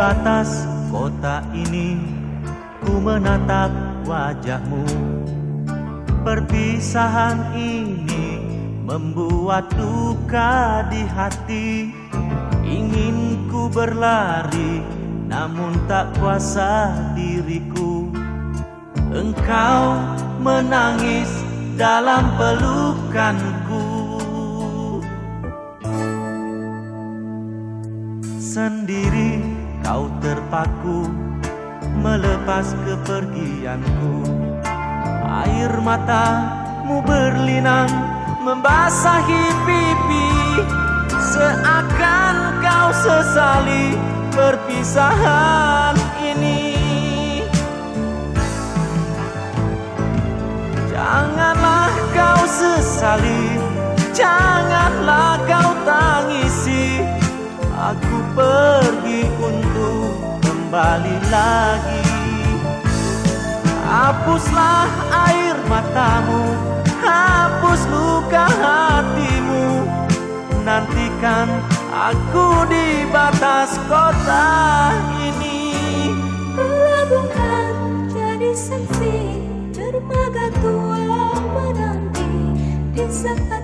batas kota ini Ku menatap wajahmu. Perpisahan ini membuat duka di hati. Ingin ku berlari namun tak kuasa diriku. Engkau menangis dalam pelukanku. Sendiri kau terpaku melepas kepergianku. Air matamu berlinang membasahi pipi. Seakan kau sesali perpisahan ini. Janganlah kau sesali Janganlah kau tangisi. Aku pergi kembali lagi. Hapuslah air matamu Hapus luka hatimu. Nantikan aku di batas kota ini. Pelabuhan jadi saksi Dermaga tua menanti Di saat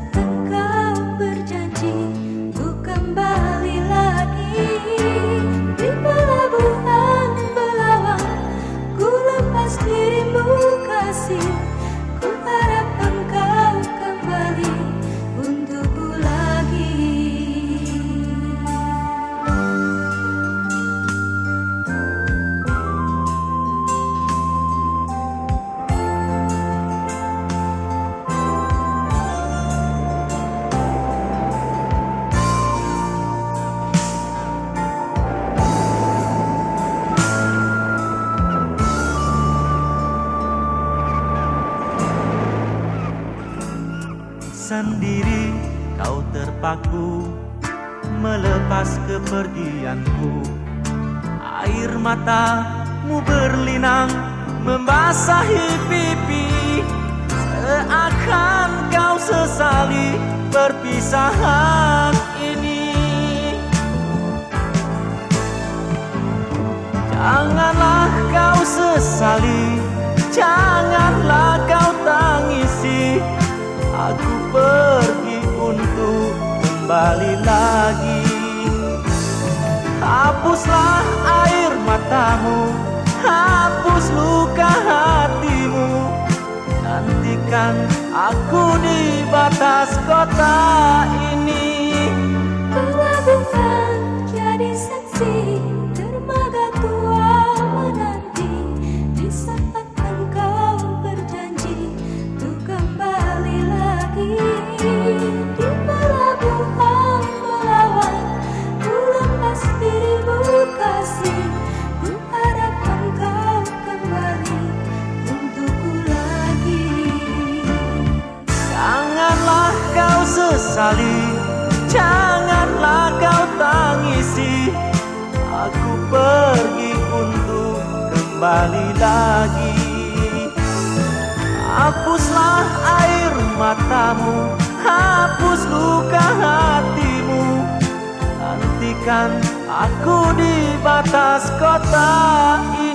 Sendiri kau terpaku melepas kepergianku. Air matamu berlinang membasahi pipi. Seakan kau sesali perpisahan ini. Janganlah kau sesali Janganlah pergi untuk kembali lagi. Hapuslah air matamu Hapus luka hatimu. Nantikan aku di batas kota ini sesali Janganlah kau tangisi. Aku pergi untuk kembali lagi. Hapuslah air matamu Hapus luka hatimu. Nantikan aku di batas kota ini